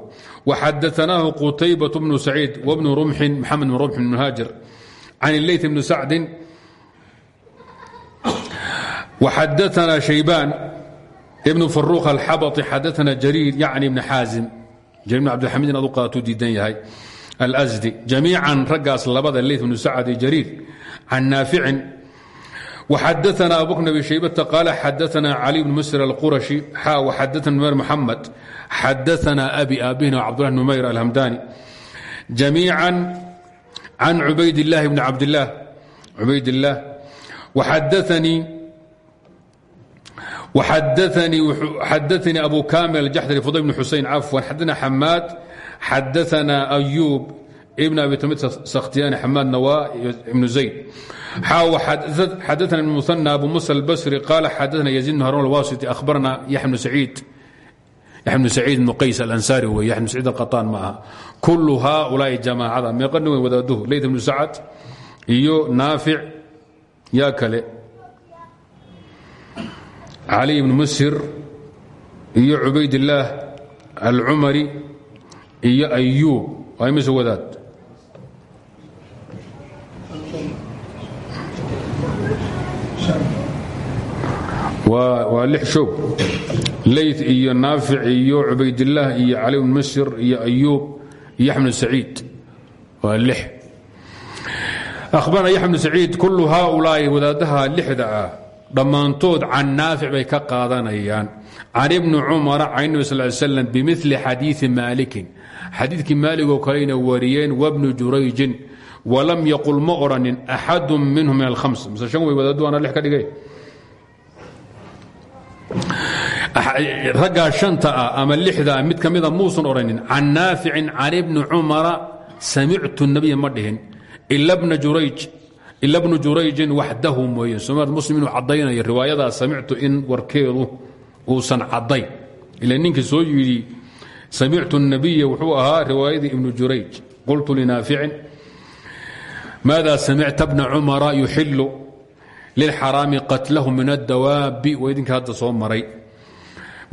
waxadaanaahu qutaybaة bnu saciid wbnu rumxin maxamed bn rumxin muhaajir can اleyt bni sacdin waxadaanaa shaybaan ibnu faruq alxabaطi xadaana jariir yacni ibni xaazim jariir bn abdilxamidin adu qaatu diidan yahay alsdi jamiican raggaas labada leyt bnu sacd iyo jariir can naaficin waxadaana abubakr abi shaybata qaala xadaana cali bn musr alqurashi xa waxadaana numayr muxamed xadaana abi aabihina cabdullah numayr alhamdani jamiican can cubayd اllahi bni cabdillaah cubayd اllah waxadaanii xadaanii abu kamil aljaxdari fudayl bn xusein cafwan xadana xamaad xadaana ayuub ibn abi tamid sakhtiyani xamaadna waa ibnu zayd. Xadaana ibn musanى abu musa albasri qaala xadaana yaziid bn harun alwasiti ahbarna yaxya bnu saciid. Bnu saciid bnu qays alansari wey yaxya bnu saciid alqaطaan ma aha kullu haaulaai jamaacada meeqani wey wadaaduhu leyt bnu sacad iyo naafic yaa kale. Cali ibnu musir iyo cubaydillaah alcumari iyo ayuub waa imise wadaad waa lix shoog leyt iyo naafic iyo cubaydillaah iyo cali ibnu musir iyo ayuub iyo axmed saciid. Waa lix. Ahbarna yaxya bnu saciid kullu haaulaa'i wadaadaha lixda ah dhammaantood can naafic bay ka qaadanayaan. Can ibni cumara can nebi sal slam bimili xadiii maalikin. Xadiidkii maaligoo kaleyna wariyeen wabni jurayjin walam yaqul ma odhanin axadu minhum min alhams mise shan wey wadaadu ana lix raggaa shanta ah ama lixda ah mid ka mida muusan odhanin can naaficin can ibni cumara samictu nabiya ma dhihin. Ila bnu jurayjin waxdahu mooye. Somaad muslim inuu caddaynaya riwaayadaa samictu in warkeedu uusan caddayn ila ninkii soo yidhi samictu الnabiya wuxuu ahaa riwaayadii ibnu jurayj. Qultu linaaficin maada samicta bna cumara yuxilu lilxaraami qatlahu min addawaabi. Waa idinka hadda soo maray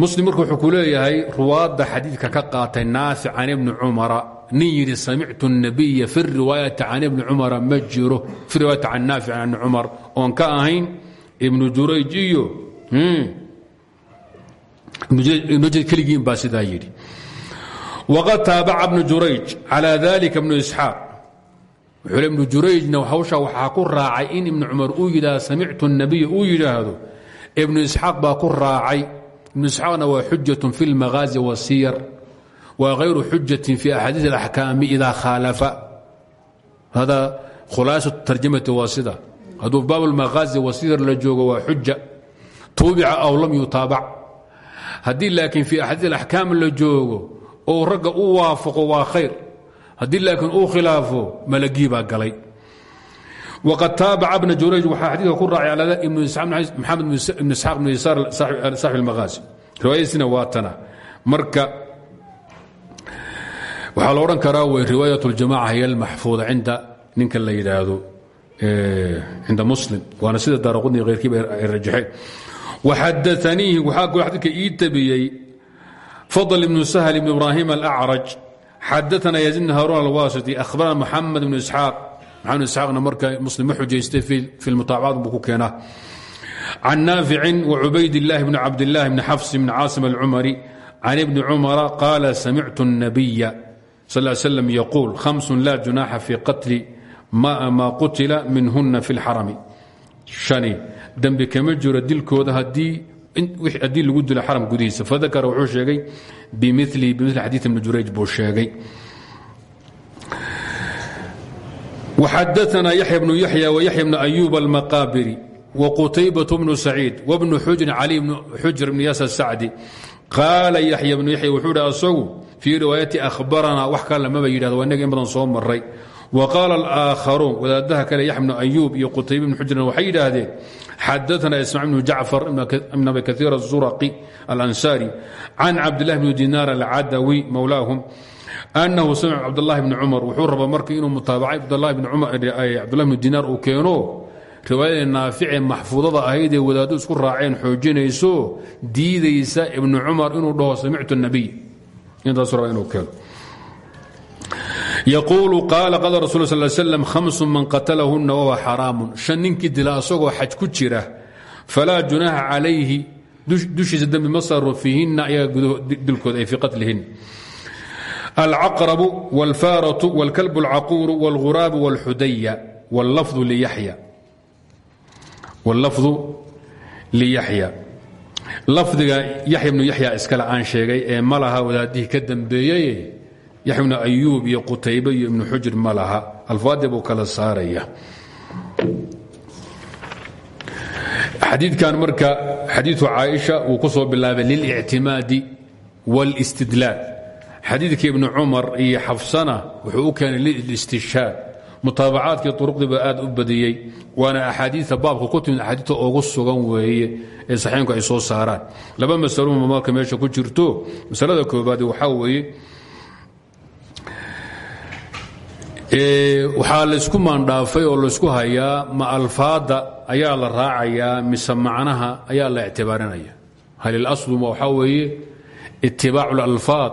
muslim marka wuxuu ku leeyahay ruwaadda xadiidka ka qaatay naafic can ibni cumara nin yidhi samictu الnabiya fi riwaayati can ibni cumara ma jiro fi riwaayati can naafic can ibni cumar oon ka ahayn ibnu jurayj iyo ibnu jurayj keligiin baa sidaa yidhi waqad taabaca ibnu jurayj calى dalika ibnu isxaaq wuxuu le ibnu jurayjna hawshaa waxaa ku raacay in ibnu cumar uu yidhaahdo samictu الnabiya uu yidhaahdo ibnu isxaaq baa ku raacay ibnu isxaaqna waa xujat fi اlmaghaazi wasiyar wa غayru xujatin fi axaadiiث اlaxkaami ida khaalafa hada khulaasaة tarjamati waa sida hadduu baab اlmaghaazi wasiyar la joogo waa xuja tuubica aw lam yutaabac haddii laakiin fi axaadiiث اlaxkaam la joogo ou ragga u waafaqo waa khayr haddii laakiin uu khilaafo malagii baa galay wqad taabaca bna jurayj waxaa xadiika ku raacay maxamed ibn isxaaq bn yasaar saaxib اlmaqaasi riwaayadiisina waa tana marka waxaa la odhan karaa wy riwaayat اljamaca hiy almaxfuuda cinda ninka la yidhaahdo cinda muslim waana sida daara qudni khayrkiiba ay rajaxeen waxadaaniihi waxaa kaloo xadiidka ii tabiyey fadl ibnu sahl ibn ibraahim alacraj xadaana yaziid bn haruun alwasiti ahbarana moxamed ibn isxaaq maxamed isxaaqna marka muslim ma xujaystay fi lmutaabacaat buu ku keenaa can naaficin wacubayd illaahi bni cabdillahi bni xafs bni caasim alcumari can ibni cumara qaala samictu الnabiya sal slam yaquul hamsun laa junaaxa fi qatli ma qutila minhuna fi اlxarami shani dembi kama jiro dilkooda haddii lagu dilo xaram gudihiisa fadakara wuxuu sheegay bimili bimili xadiid ibni jurayj buu sheegay وxadثna yaحya بن yaحyى وyaحya بن أyuب الmaqاbri وqتaybaة بن سacيid وبن xujr clي بن xujr بن yaas الsacdi qaala yaحya بن yaحya wuxuu hi asagu fii riwaayati أhbarana wax kale maba yidhahdo waa inaga in badan soo maray وqاala الآakharuun wadaadaha kale yaحya بن أyuب iyo qutayba بن xujrna waxay yidhaahdeen xadثna ismاعيل بن jacفر بn abi kaثيir الزurqi الأnsاrي can cabdالlah بن dinar الcadawi mowlaahum أنhu samc cabdالlahi bni cumar wuxuu raba marka inuu mutaabacay cabdulahi bni dinaar uu keeno riwaayadii naaficee maxfuudada ahayd ee wadaaddu isku raaceen xoojinayso diidaysa ibnu cumar inuu dhaho samictu الnabiy intaasu raba inuu keeno yaquulu qaala qala rasul sal slam hamsu man qatalahuna wahuwa xaraamu shan ninkii dila asagoo xaj ku jira falaa junaaha calayhi dushiisa dembi ma saro fiihinna ayaga dilkooda ay fii qatlihin الcqرب والفاrة والكلب الcقور والغuراaب والxudaya والlفظ لyaحyى lafdiga yaحya بن yaحya iskale aan sheegay ee ma laha wadaadihii ka dambeeyey yaحya بن أyuub iyo qutaybe iyo iبن xujr ma laha alfaadi buu kala saaraya xadiikan marka xadiiثu caaئiشha wuu ku soo bilaabay للاctimaadi والاstidlاal xadiidkii ibni cumar iyo xafsana wuxuu u keenay lilistishhaad. Mutaabacaadkii uruqdiiba aad u badiyey waana axaadiia baabka ku timid axaadiita ugu sugan weeye ee saxiinku ay soo saaraan. Laba masaloma marka meesha ku jirto? Masalada koobaad waxaa weeye waxaa laysku maandhaafay oo laysku hayaa ma alfaada ayaa la raacayaa mise macnaha ayaa la ictibaarinaya. Hal ilaslu waxaa weeye itibaacu اlalfaad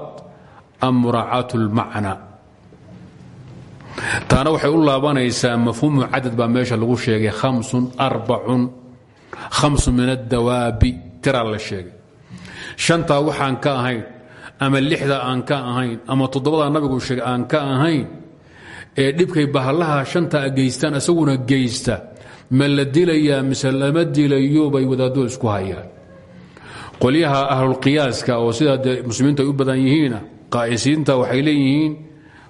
am muraacaat اlmacna taana waxay u laabanaysaa mafhuumu cadad baa meesha lagu sheegay hamsun arbacun hamsu min addawaabi tiraa la sheegay. Shantaa waxaan ka ahayn ama lixda aan ka ahayn ama toddobadaa nabigu sheegay aan ka ahayn ee dhibkay bahallaha shantaa geystaan isaguna geysta ma la dilayaa mise lama dilayo bay wadaaddo isku hayaan. Qolyaha ahlulqiyaaska oo sidaa dee muslimiintu ay u badan yihiina qaa'isiinta waxay leeyihiin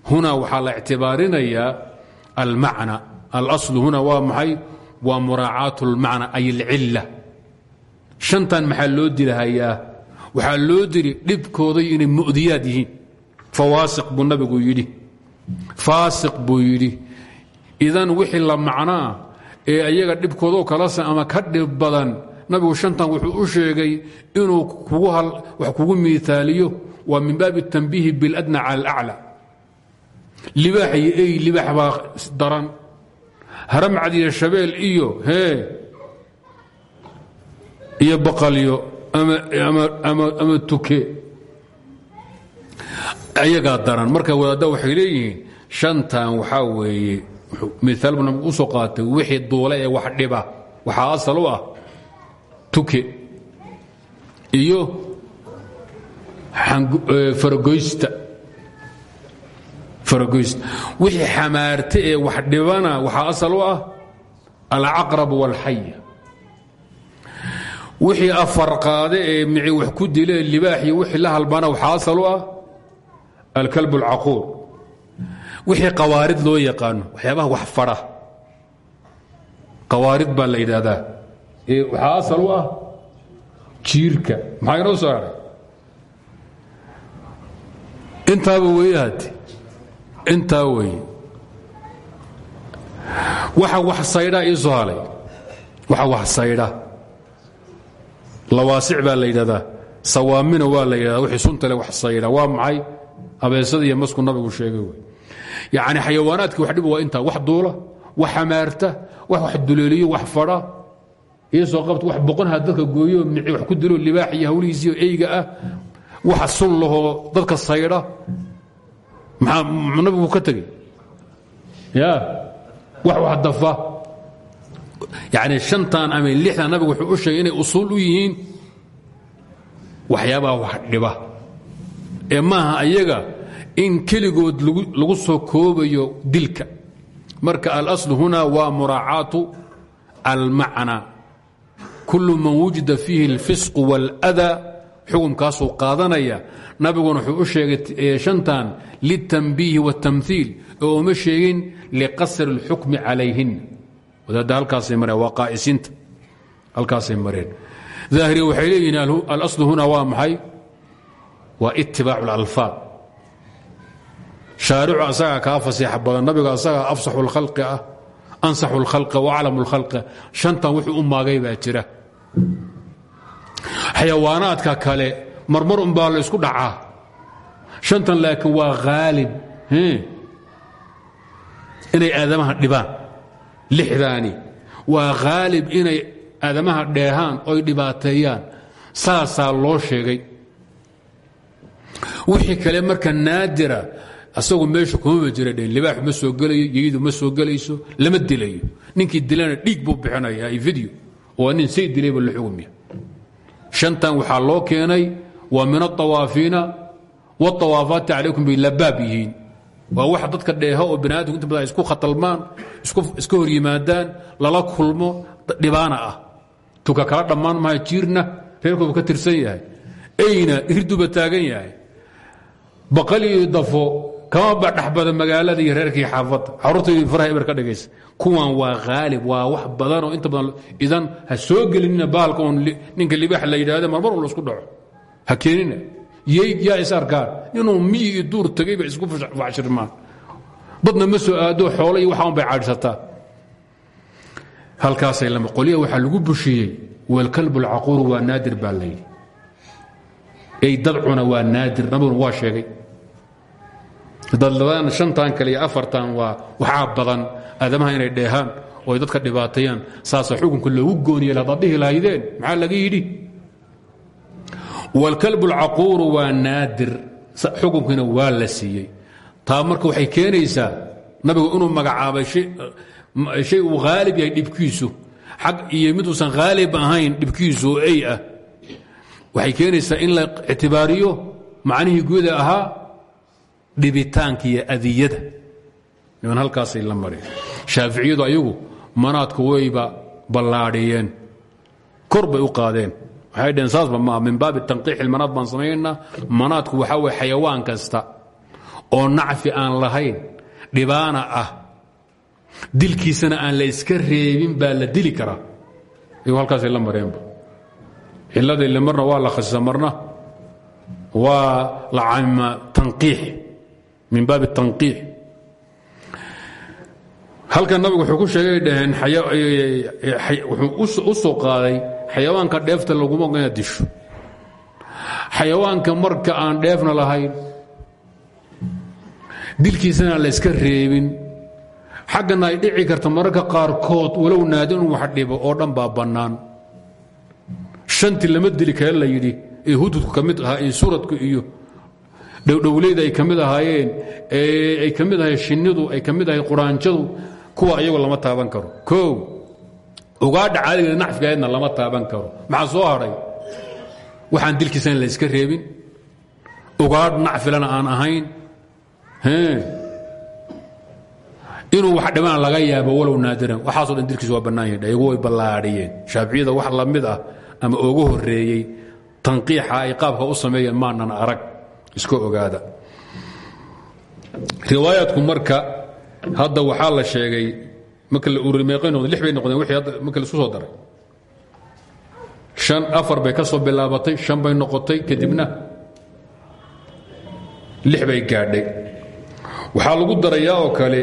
huna waxaa la ictibaarinayaa almacna. Alaslu huna waa maxay? Waa muraacaat اlmacna ay alcilla. Shantan maxaa loo dilahayaa waxaa loo dili dhibkooday inay mu'diyaad yihiin. Fawaasiq buu nabigu yidhi. Faasiq buu yidhi. Idan wixii la macnaa ee ayaga dhibkoodoo kalasa ama ka dhib badan nabigu shantan wuxuu u sheegay inuu wax kugu miiaaliyo waa min baabi الtanbiihi biاladna cala اlaclى libaax iyo ey libaax baa daran haramcad iyo shabeel iyo hee iyo baqalyo ama tuke ayagaa daran marka wadaadda waxay leeyihiin shantan waxaa weeye miaal buu nabigu usoo qaatay wixii duule ee wax dhiba waxaa asal u ah tuke iyo faragoysta. Faragoysta wixii xamaarte ee wax dhibana waxaa asal u ah alcaqrab wاlxaya wixii afarqaade ee mici wax ku dile libaax iyo wixii la halbana waxaa asal u ah alkalb اlcaquur wixii qawaarid loo yaqaano waxyaabaha wax fadha qawaarid baa la yidhaahdaa. Waxaa asal u ah jiirka. Maxaa inoo soo haray intaaba weye hade intaa weye waxa wax saydha ii soo halay. Waxa wax saydha lawaasic baa la yidhahdaa. Sawaamina waa la yidhahdaa. Wixii suntale wax saydha waa maxay? Abeesada iyo masku nabigu sheegay wey yacni xayawaanaadkii wax dhib waa intaa wax duula wax xamaarta wax wax duleeliyo wax fadha. Iyo soo qabta wax boqonha dadka gooyo wax ku dilo libaax iyo hawlihiisiyo eyga ah waxa sun lahoo dadka saydha maxaa nabigu ka tegey ya wax wax dafa yani shantan ama lixdan nabigu wuxuu u sheegay inay usuul u yihiin waxyaabaha wax dhiba ee maaha ayaga in keligood lagu soo koobayo dilka marka alaslu huna waa muraacaatu almacna kullu man wujida fiihi اlfisq wاlأdaa xukumkaasuu qaadanaya nabiguna wuxuu u sheegay shantan liلtanbiihi wالtamhiil oo uma sheegin liqasr اlxukmi calayhin wadaadda halkaasay mareen waa qaa'isiinta halkaasay mareen daahiriya waxay leeyihiin alaslu huna waa maxay waa itibaacu اlalfaad shaaricu asagaa kaa fasiixa badan nabiga asagaa afsaxu اlkhalqi ah ansaxu اlkhalqi waaclamu اlkhalqi shantan wuxuu u maagay baa jira xayawaanaadka kale marmar unbaa la ysku dhacaa. Shantan laakiin waa haalib inay aadamaha dhibaan. Lixdaani waa haalib inay aadamaha dheehaan oy dhibaateeyaan. Saasaa loo sheegay. Wixii kale marka naadira asagu meesha kumama jira dheen libaaxu ma soo gelayo yeyidu ma soo gelayso lama dilayo. Ninkii dilana dhiig buu bixinaya video. Waa nin say dilayba la xugumya shantan waxaa loo keenay waa min aawaafiina wاawaafaati calaykum bay labaab yihiin. Waa wax dadka dheeho oo bani adamku inta badan isku khatalmaan iska hor yimaadaan lala kulmo dhibaana ah. Tuka kala dhammaan maha jiirna reerkoodu ka tirsan yahay. Eyna irduba taagan yahay. Baqal dafo kama badhexbada magaalada iyo reerkii xaafadda caruurtaydi faraha ka dhigaysa. Kuwan waa haalib waa wax badanoo inta badan idan ha soo gelinina baalka ninka libaax la yidhaahda marmar un isku dhaco. Ha keenina. Yeyd yaa is arkaan. Inuu miyi duur tagay bay isku facshirmaan badna ma soo aado xoolo iyo waxaan bay caadhsataa halkaasay lama qoliya waxaa lagu bushiyey walkalbu lcaquuru waa naadir baa layidhi ey dadcuna waa naadir nabiguna waa sheegay dadladan shantan kale iyo afartan waa waxaa badan. Aadamaha inay dheehaan oo ay dadka dhibaateeyaan saasa xukunka loogu gooniyel haddaad dhihi lahaydeen maxaa laga yidhi? Walkalbu lcaquuru waa naadir. Xukunkiina waa la siiyey. Taa marka waxay keenaysaa nabigu inuu magacaabay shay uu haalib yahay dhibkiisu. Xag iyo miduusan haalib ahayn dhibkiisu ey ah. Waxay keenaysaa in la ictibaariyo macnihii guuda ahaa dhibitaanka iyo adiyada. Niman halkaasay la mareen. Shaaficiyadu ayagu manaadku wayba ballaadhiyeen. Kor u qaadeen. Waxay dhaheen saasba maa min baabi tanqiix ilmanaad baan samaynaa manaadku waxaa weye xayawaan kasta oo nacfi aan lahayn dhibaana ah. Dilkiisana aan la iska reebin baa la dili karaa. Iyagu halkaasay la mareenba. Cilada ile marna waa la khasisa marna waa la camima tanqiix min baabi tanqiix halkan nabigu wuxuu ku sheegay dhaheen wuxuu u soo qaaday xayawaanka dheefta laguma oga inaad disho. Xayawaanka marka aan dheefna lahayn dilkiisana aan la iska reebin. Xaggana ay dhici karta mararka qaarkood walow naadin in wax dhibo oo dhan baa bannaan. Shantii lama dili kale la yidhi ee hududku ka mid ahaa ee suradku iyo dhowdhowleyda ay ka mid ahaayeen ee ay ka mid ahay shinnidu ay ka mid quraanjadu kuwa iyagoo lama taaban karo. Koow ugaadha caadigeeda nacfigaeedna lama taaban karo. Maxaa soo hadhay waxaan dilkiisana la iska reebin. Ugaadh nacfilana aan ahayn. Inuu wax dhibana laga yaabo walow naadiran. Waxaasoo dhan dilkiis waa bannaan yahi iyagu way ballaadhiyeen. Shaaficiyada wax la ah ama ugu horeeyey tanqiixa ay qaabka u sameeyeen maanan arag iska ogaada. Riwaayaadku marka hadda waxaa la sheegay marka la urimeeqay noqdeen lix bay noqdeen hadda marka la soo daray. Shan afar bay ka bilaabatay shan bay noqotay kadibna lix bay gaadhay. Waxaa lagu darayaa oo kale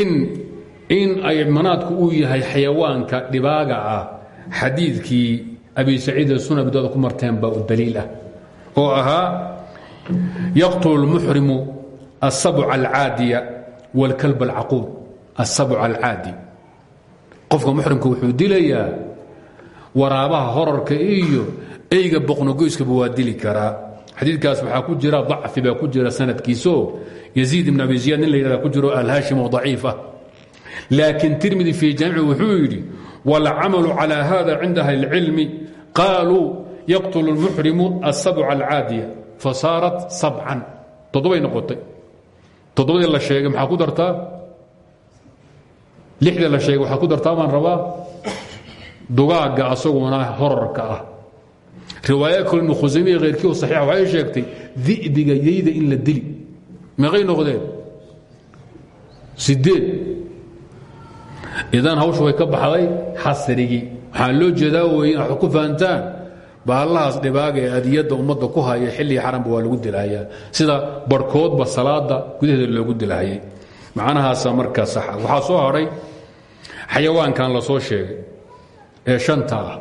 in in ay manaadku uu yahay xayawaanka dhibaaga ah. Xadiidkii abi saciid sunan bidooda ku marteen baa u ah oo ahaa yaqtulu اlmuxrimu الsabc alcaadiya wاlkalb alcaquur الsabc alcaadi qofka muxrimka wuxuu dilayaa waraabaha horarka iyo eyga boqnogoyskaba waa dili karaa xadiidkaas waxaa ku jira dacfi baa ku jira sanadkiisoo yaziid ibn abi ziyaad nin la yidhahda ku jiro alhaashim oo daciif ah laakiin tirmidi fii jaamici wuxuu yidhi wاlcamalu calى hada cinda ahli اlcilmi qaaluu yaqtl اlmuxrimu asabca alcaadiya fasaarat sabcan toddobay noqotay. Toddobadii la sheegay maxaa ku dartaa? Lixda la sheegay waxaa ku dartaa baan rabaa? Dugaagga asaguna horarka ah. Riwaaya kale ibnu khusaymiya khayrkii oo saxiixa waxay sheegtay di'biga yayda in la dili. Meeqay noqdeen? Sideed idan hawshu way ka baxday xasrigii. Waxaa loo jeedaa wey inaad ku fahantaan bahallahaas dhibaaga ee adiyadda ummadda ku haya xilligii xaramka waa lagu dilhayaa sida barhkoodba salaada gudaheeda loogu dilhayay macnahaasa markaa saxa waxaa soo hadhay xayawaankan la soo sheegay ee shanta ah.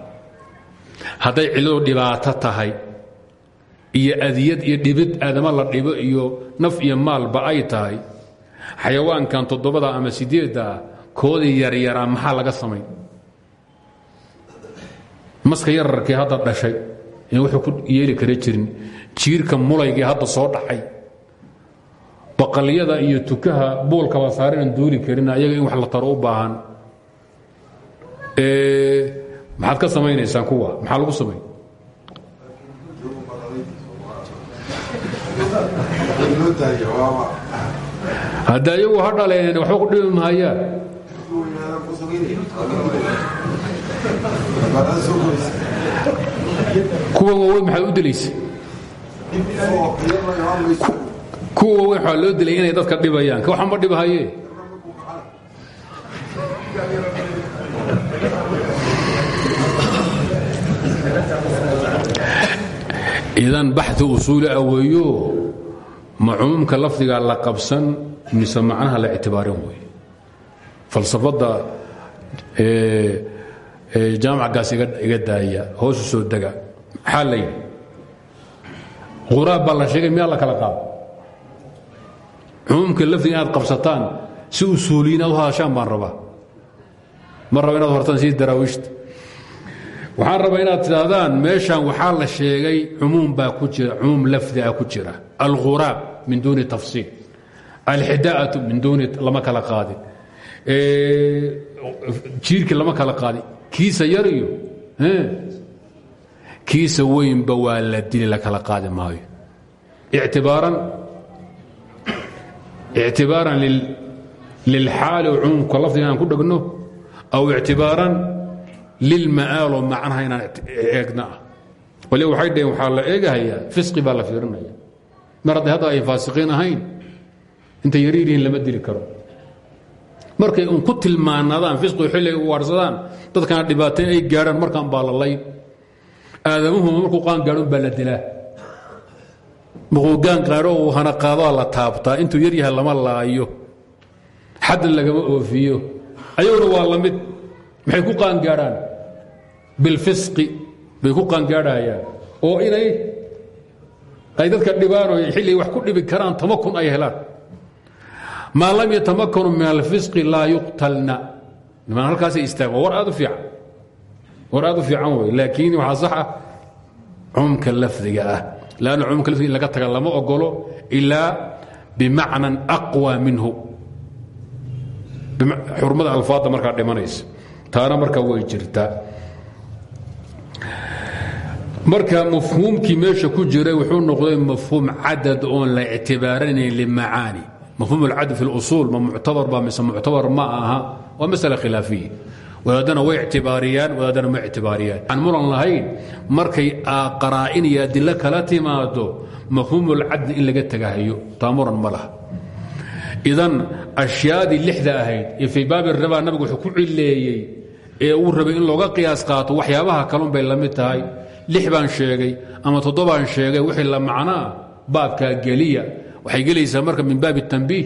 Hadday cilladu dhibaato tahay iyo adiyad iyo dhibid aadama la dhibo iyo naf iyo maalba ay tahay xayawaankan toddobada ama sideedda ah koodii yaryaraa maxaa laga samayn maska yararkii hadda dhashay in wuxuu ku yeeli kara jirin jiirka mulaygii hadda soo dhacay. Baqalyada iyo tukaha buulkaba saarinan duuli karin ayaga in wax la taro u baahan. Maxaad ka samaynaysaan kuwa? Maxaa lagu samayn hadda iyagu ha dhaleen ku mahayaan kuwa waaweyn maxaad u dilaysa kuwa waaweyn loo dilay inay dadka dhibayaan. Ka waxan ma dhibahaye? Idan baxi usuuli ah weeyo ma cumuumka la qabsan mise macnaha la ictibaarin wey falsafadda jaamacgaas iga daaya hoosu soo dega maxaa la yidhi? Quraab baa la sheegay miyaa la kala qaado? Cumuumka lafdiga inaad qabsataan si usuuliyiin aad u hadashaan baan rabaa. Ma raba inaad hortaan sii daraawiishta waxaan rabaa inaad tidhaahdaan meeshan waxaa la sheegay cumuum baa ku jira cumuum lafdi ah ku jira. Alghuraab min duuni tafsiil. Alxidaa'atu min duuni lama kala qaadin. Jiirki lama kala qaadin kiisa yar iyo kiisa weynba waa la dili la kala qaadi maayo. Ictibaaran lilxaali oo cumuumka lafdiga aan ku dhegno aw ictibaaran lilma'aaloo macnaha inaan eegna ah. Wali waxay dhaheen waxaa la eegahayaa fisqi baa la fiirinaya. Mar ay faasiqiin ahayn intay yar yaryihiin lama dili karo markay un ku tilmaanadaan fisqigu xilliga u waarsadaan. Dadkana dhibaateen ay gaadhaan markaan baa la layn aadamuhuma markuu qaan gaadhon baa la dilaa. Markuu gaan qaadho uu hana qaadaa la taabtaa. Intuu yar yahay lama laayo. Xaddan lagama oofiyo. Ayaguna waa la mid. Maxay ku qaangaadhaan bilfisqi bay ku qaangaadhayaan oo inay ay dadka dhibaano xilligay wax ku dhibi karaan tamakun ay helaan maa lam yatamakanu min alfisqi laa yuqtalna. Niman halkaasay istaagan war aad u fiican. War aad u fiican ah lafdiga ah. Lanna lafdiga laga taga ogolo ilaa bimacnan aqwa minhu. Xurmada alfaadda markaa dhimanaysa. Taana marka way jirtaa. Marka mafhuumkii meesha ku jiray wuxuu noqday mafhuum cadad oon la ictibaaranayn limacaani mafhuum alcadad fi اlusuul ma muctabar ba mise muctabar ma aha waa masala khilaafiya wadaadana way ictibaariyaan wadaadana ma ictibaariyaan aan muran lahayn markay qaraa'in iyo adilo kala timaado mafhuum alcadad in laga tagahayo taa muran ma laha idan ashyaadii lixda ahayd ee ee uu rabay in looga qiyaas qaato waxyaabaha kalun bay la tahay lix baan sheegay ama toddobaan sheegay wixii la macnaa baabkaa geliya waxay gelaysaa marka min baabi اtanbiih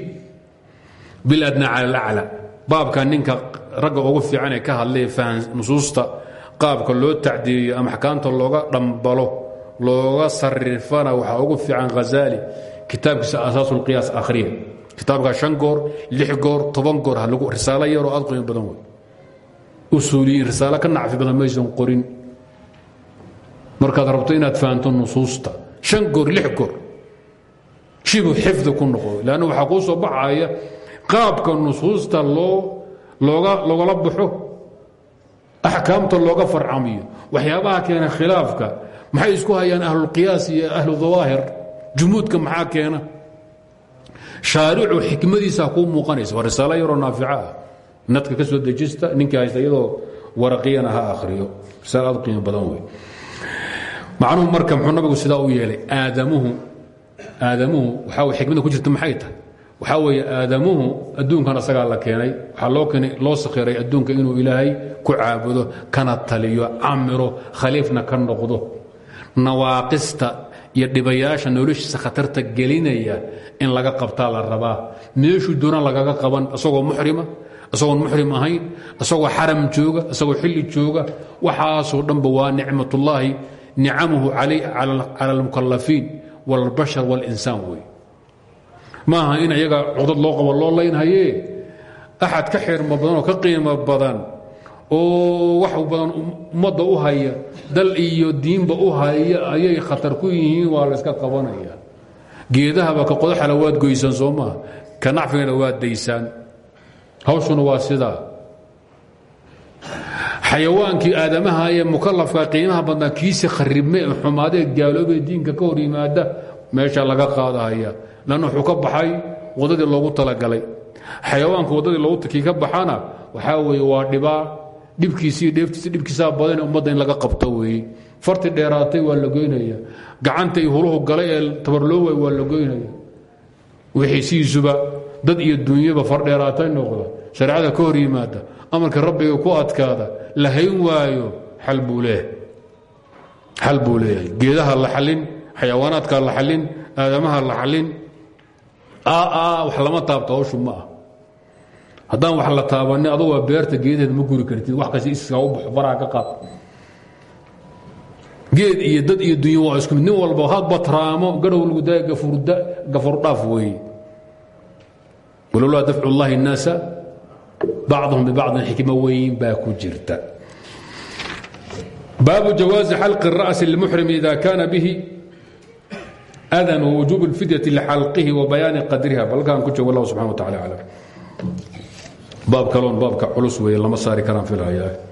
biladna cala alacla. Baabka ninka ragga ugu fiican ee ka hadlay nusuusta qaabka loo tacdiiriyo ama axkaamta looga dhambalo looga sarifana waxaa ugu fiican hazaali kitaabkiisa asaasu اlqiyaas akhriya. Kitaabkaa shan goor lix goor toban goor risaalo yaroo aad qiimo badan wey usuuliyiin risaalo ka nacfi badan maysan qorin. Markaad rabto inaad fahanto nusuusta. Lix goor shibu xifdi ku noqdo leanna waxaa kuu soo baxaya qaabka nusuusta loo looga loogala baxo axkaamta looga farcamiyo. Waxyaabaha keena khilaafka maxay isku hayaan ahlulqiyaas iyo ahlu dawaahir? Jumuudka maxaa keena? Shaaricu xikmadiisaa kuu muuqanaysa. Waa risaalo yaroo naafica ah. Nadka ka soo dejista ninkii haysta waraqiyana ha akhriyo. Risaalo aad qiimo badan wey macnuhu marka muxuu nabigu sidaa yeelay aadamuhu aadamuhu way xikmada ku jirta maxay tahay? Waxaa weeye aadamuhu adduunkan asagaa la keenay. Waxaa loo keenay loo sakhiray adduunka inuu ilaahay ku caabudo kana taliyo camiro khaliifna ka noqdo. Nawaaqista iyo dhibayaasha noloshiisa khatarta gelinaya in laga qabtaa la rabaa. Meeshuu doona lagaga qaban isagoo muxrima isagoon muxrim ahayn isagoo xaram jooga isagoo xilli jooga waxaasoo dhanba waa nicmatullaahi nicamuhu cala almukalafiin wاlbashar wاlinsaan wey. Ma aha in iyaga cudad loo qabo loo laynhaye axad ka xirmo badan oo ka qiimo badan oo wax badan ummadda u haya dal iyo diinba u haya ayay khatar ku yihiin waa la yska qabanaya. Geedahaba ka qodaxala waad goysaan soo maha ka nacfigana waad daysaan. Hawshuna waa sidaa xayawaankii aadamaha ee mukalafka qiimaha badnaa kiisi kharibme ee xumaadee gaaloobee diinka ka hor yimaada meesha laga qaadahaya lanna wuxuu baxay waddadii loogu talagalay. Xayawaanka waddadii loogu kii ka baxana waxaa weeye waa dhibaa. Dhibkiisii dheeftiisi dhibkiisaa badan ummadda in laga qabto weeye farti dheeraatay waa la goynaya. Gacanta iyo huluhu galay ee tabarlooway waa la wixii sidiisuba dad iyo dunyaba fardheeraatay noqda. Shareecada ka hor yimaada amarka rabbiga ku adkaada la hayn waayo al buu leeyahay. Geedaha la xalin xayawaanaadka la xalin aadamaha la xalin wax lama taabto hawshu ma wax la taabanin adugoo beerta geedaheed ma guri kartid wax kasta iska u baxo faraha ka qaad. Geed iyo dad iyo dunya waa isku mid. Walba hadba taraamo gadhow lagu daaya gafurdhaaf weeye. Walowlaa dafcu llahi الnaasa bacضhum bibacضin xikmo weyn baa ku jirta baabu jawaazi xalqi الra'si lmuxrim ida kaana bihi adan wwujuub اlfidyati lxalqihi wa bayaani qadriha balkaan ku joogo allah subxana wa tacala aclam baab kaloon baabka culus weeye lama saari karaan filhayaa